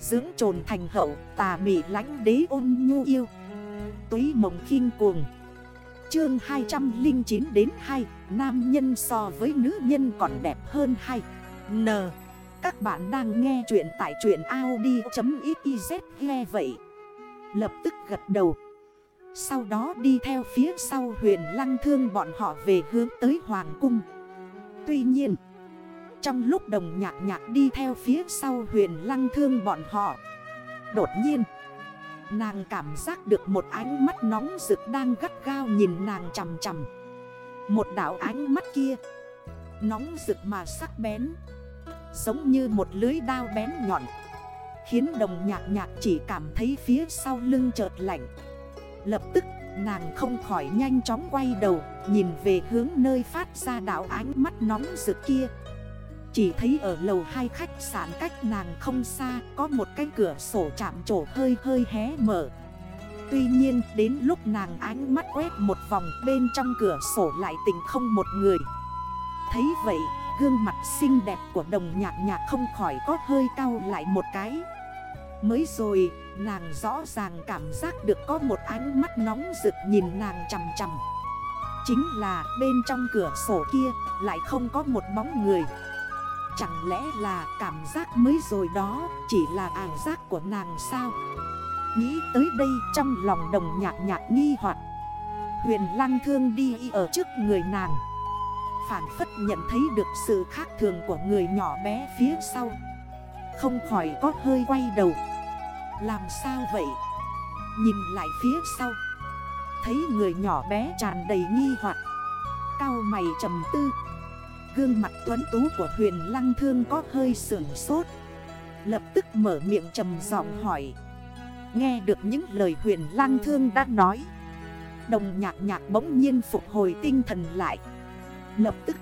Dưỡng trồn thành hậu, tà mị lánh đế ôn nhu yêu. Túy mộng khinh cuồng. Chương 209 đến 2 Nam nhân so với nữ nhân còn đẹp hơn 2 N. Các bạn đang nghe chuyện tại chuyện Audi.xyz nghe vậy. Lập tức gật đầu. Sau đó đi theo phía sau huyền lăng thương bọn họ về hướng tới Hoàng Cung. Tuy nhiên trong lúc đồng nhạc nhạc đi theo phía sau huyền lăng thương bọn họ, Đột nhiên, Nàng cảm giác được một ánh mắt nóng rực đang gắt gao nhìn nàng chầm chầm Một đảo ánh mắt kia, Nóng rực mà sắc bén, Giống như một lưới đao bén nhọn, Khiến đồng nhạc nhạc chỉ cảm thấy phía sau lưng chợt lạnh. Lập tức, nàng không khỏi nhanh chóng quay đầu, Nhìn về hướng nơi phát ra đảo ánh mắt nóng rực kia. Chỉ thấy ở lầu hai khách sạn cách nàng không xa, Có một cái cửa sổ chạm trổ hơi hơi hé mở. Tuy nhiên, đến lúc nàng ánh mắt quét một vòng, bên trong cửa sổ lại tình không một người. Thấy vậy, gương mặt xinh đẹp của đồng nhạc nhạc không khỏi có hơi cao lại một cái. Mới rồi, nàng rõ ràng cảm giác được có một ánh mắt nóng rực nhìn nàng chầm chầm Chính là bên trong cửa sổ kia, lại không có một bóng người. Chẳng lẽ là cảm giác mới rồi đó chỉ là ảo giác của nàng sao? Nghĩ tới đây trong lòng đồng nhạc nhạc nghi hoặc. Huyền lăng thương đi ở trước người nàng. Phản phất nhận thấy được sự khác thường của người nhỏ bé phía sau. Không khỏi có hơi quay đầu. Làm sao vậy? Nhìn lại phía sau. Thấy người nhỏ bé tràn đầy nghi hoặc. Cao mày trầm tư. Gương mặt tuấn tú của huyền lăng thương có hơi sưởng sốt. Lập tức mở miệng trầm giọng hỏi. Nghe được những lời huyền lăng thương đã nói, Đồng nhạc nhạc bỗng nhiên phục hồi tinh thần lại. Lập tức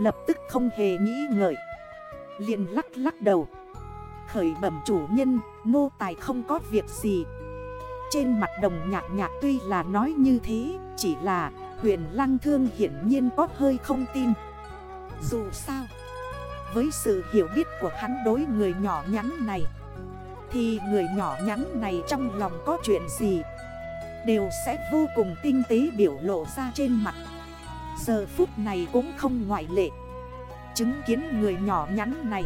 Lập tức không hề nghĩ ngợi, liền lắc lắc đầu. Khởi bẩm chủ nhân, Nô tài không có việc gì. Trên mặt đồng nhạc nhạc tuy là nói như thế, Chỉ là huyền lăng thương hiển nhiên có hơi không tin. Dù sao, Với sự hiểu biết của hắn đối người nhỏ nhắn này, Thì người nhỏ nhắn này trong lòng có chuyện gì Đều sẽ vô cùng tinh tế biểu lộ ra trên mặt. Giờ phút này cũng không ngoại lệ. Chứng kiến người nhỏ nhắn này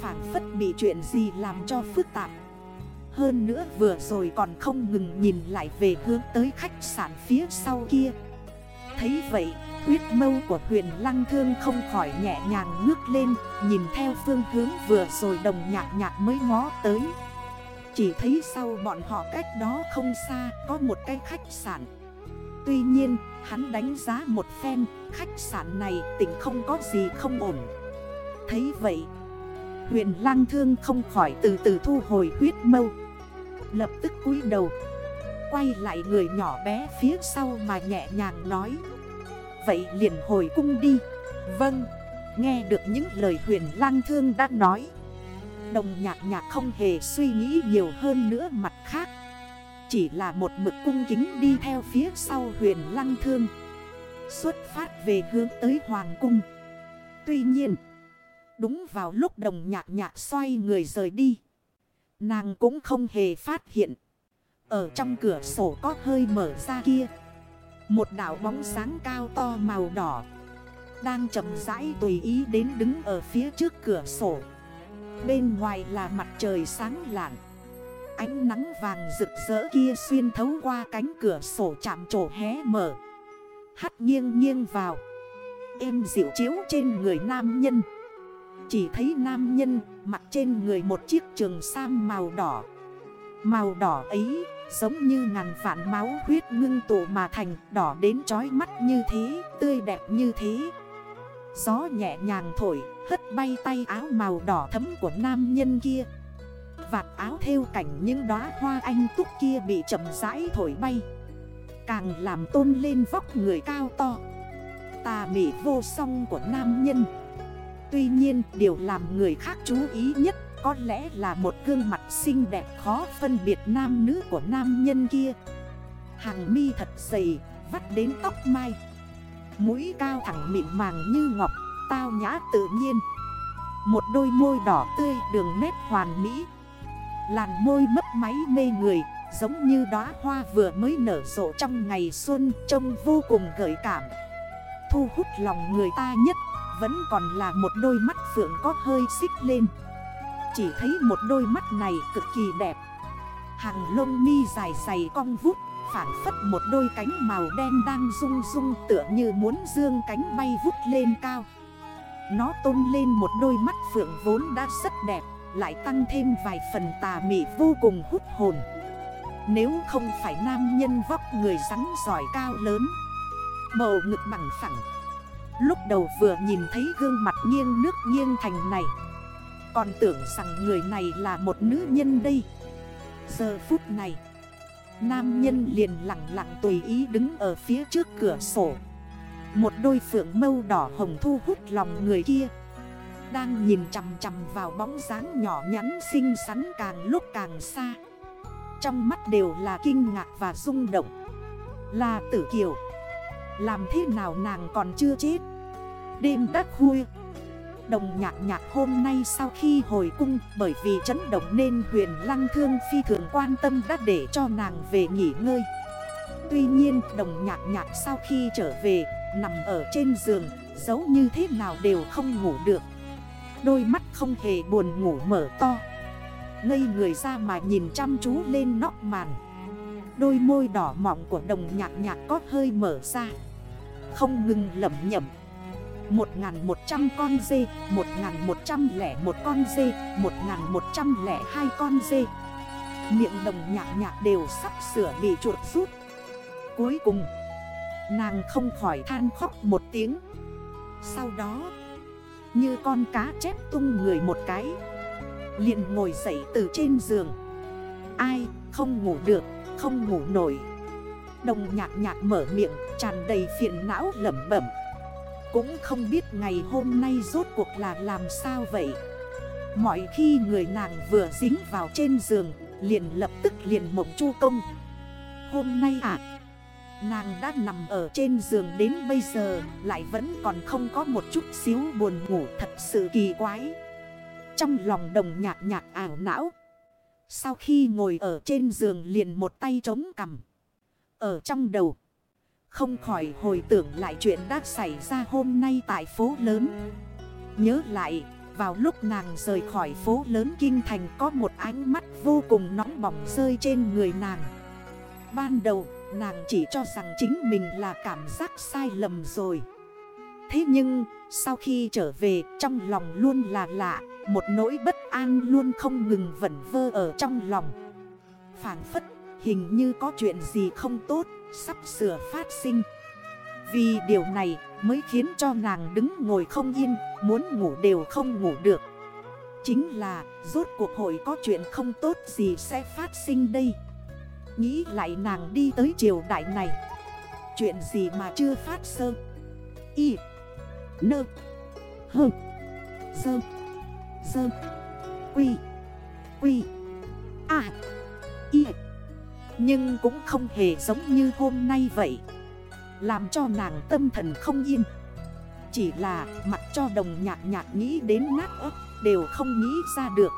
Phản phất bị chuyện gì làm cho phức tạp. Hơn nữa vừa rồi còn không ngừng nhìn lại về hướng tới khách sạn phía sau kia. Thấy vậy Huyết mâu của huyền lăng thương không khỏi nhẹ nhàng ngước lên, Nhìn theo phương hướng vừa rồi đồng nhạc nhạc mới ngó tới. Chỉ thấy sau bọn họ cách đó không xa, có một cái khách sạn. Tuy nhiên, hắn đánh giá một phen, Khách sạn này tỉnh không có gì không ổn. Thấy vậy Huyền lang thương không khỏi từ từ thu hồi huyết mâu. Lập tức cúi đầu, Quay lại người nhỏ bé phía sau mà nhẹ nhàng nói. Vậy liền hồi cung đi. Vâng. Nghe được những lời huyền lang thương đã nói. Đồng nhạc nhạc không hề suy nghĩ nhiều hơn nữa mặt khác. Chỉ là một mực cung kính đi theo phía sau huyền lăng thương. Xuất phát về hướng tới hoàng cung. Tuy nhiên Đúng vào lúc đồng nhạc nhạc xoay người rời đi Nàng cũng không hề phát hiện. Ở trong cửa sổ có hơi mở ra kia một đảo bóng sáng cao to màu đỏ. Đang chậm rãi tùy ý đến đứng ở phía trước cửa sổ. Bên ngoài là mặt trời sáng lạng Ánh nắng vàng rực rỡ kia xuyên thấu qua cánh cửa sổ chạm trổ hé mở. Hắt nghiêng nghiêng vào. Êm dịu chiếu trên người nam nhân. Chỉ thấy nam nhân, mặc trên người một chiếc trường sam màu đỏ. Màu đỏ ấy giống như ngàn vạn máu huyết ngưng tụ mà thành Đỏ đến trói mắt như thế, tươi đẹp như thế. Gió nhẹ nhàng thổi, hất bay tay áo màu đỏ thấm của nam nhân kia. Vạt áo theo cảnh những đóa hoa anh túc kia bị chậm rãi thổi bay. Càng làm tôn lên vóc người cao to. Tà mị vô song của nam nhân. Tuy nhiên điều làm người khác chú ý nhất có lẽ là một gương mặt xinh đẹp khó phân biệt nam nữ của nam nhân kia. Hàng mi thật dày, vắt đến tóc mai. Mũi cao thẳng mịn màng như ngọc, Tao nhã tự nhiên. Một đôi môi đỏ tươi, đường nét hoàn mỹ. Làn môi mấp máy mê người, Giống như đóa hoa vừa mới nở rộ trong ngày xuân, Trông vô cùng gợi cảm. Thu hút lòng người ta nhất, Vẫn còn là một đôi mắt phượng có hơi xích lên. Chỉ thấy một đôi mắt này cực kỳ đẹp. Hàng lông mi dài dày cong vút Phản phất một đôi cánh màu đen đang rung rung tựa như muốn dương cánh bay vút lên cao. Nó tôn lên một đôi mắt phượng vốn đã rất đẹp, Lại tăng thêm vài phần tà mị vô cùng hút hồn. Nếu không phải nam nhân vóc người rắn giỏi cao lớn Màu ngực bằng phẳng. Lúc đầu vừa nhìn thấy gương mặt nghiêng nước nghiêng thành này còn tưởng rằng người này là một nữ nhân đây. Giờ phút này, Nam nhân liền lặng lặng tùy ý đứng ở phía trước cửa sổ. Một đôi phượng mâu đỏ hồng thu hút lòng người kia. Đang nhìn chầm chầm vào bóng dáng nhỏ nhắn xinh xắn càng lúc càng xa. Trong mắt đều là kinh ngạc và rung động. Là tử kiều, Làm thế nào nàng còn chưa chết? Đêm đất khuya. Đồng nhạc nhạc hôm nay sau khi hồi cung, Bởi vì chấn động nên huyền lăng thương phi thường quan tâm đã để cho nàng về nghỉ ngơi. Tuy nhiên, đồng nhạc nhạc sau khi trở về, Nằm ở trên giường Giấu như thế nào đều không ngủ được. Đôi mắt không hề buồn ngủ mở to. Ngây người ra mà nhìn chăm chú lên nóc màn. Đôi môi đỏ mọng của đồng nhạc nhạc có hơi mở ra. Không ngừng lẩm nhẩm. 1.100 con dê 1.101 con dê 1.102 con dê. Miệng đồng nhạc nhạc đều sắp sửa bị chuột rút. Cuối cùng, Nàng không khỏi than khóc một tiếng. Sau đó, Như con cá chép tung người một cái, liền ngồi dậy từ trên giường. Ai không ngủ được, Không ngủ nổi. Đồng nhạc nhạc mở miệng, tràn đầy phiền não lẩm bẩm cũng không biết ngày hôm nay rốt cuộc là làm sao vậy. Mọi khi người nàng vừa dính vào trên giường, Liền lập tức liền mộng chu công. Hôm nay à Nàng đã nằm ở trên giường đến bây giờ, Lại vẫn còn không có một chút xíu buồn ngủ thật sự kỳ quái. Trong lòng đồng nhạc nhạc ảo não, Sau khi ngồi ở trên giường liền một tay trống cầm Ở trong đầu không khỏi hồi tưởng lại chuyện đã xảy ra hôm nay tại phố lớn. Nhớ lại, vào lúc nàng rời khỏi phố lớn Kinh Thành có một ánh mắt vô cùng nóng bỏng rơi trên người nàng. Ban đầu, nàng chỉ cho rằng chính mình là cảm giác sai lầm rồi. Thế nhưng, sau khi trở về, trong lòng luôn là lạ, Một nỗi bất an luôn không ngừng vẩn vơ ở trong lòng. Phản phất, hình như có chuyện gì không tốt sắp sửa phát sinh. Vì điều này mới khiến cho nàng đứng ngồi không yên, Muốn ngủ đều không ngủ được. Chính là, rốt cuộc hội có chuyện không tốt gì sẽ phát sinh đây. Nghĩ lại nàng đi tới triều đại này. Chuyện gì mà chưa phát sơ? Y. Nơ. Hơ. Sơ. Sơ. Quy. Quy. À Y nhưng cũng không hề giống như hôm nay vậy. Làm cho nàng tâm thần không yên. Chỉ là mặc cho đồng nhạc nhạc nghĩ đến nát ấp, Đều không nghĩ ra được.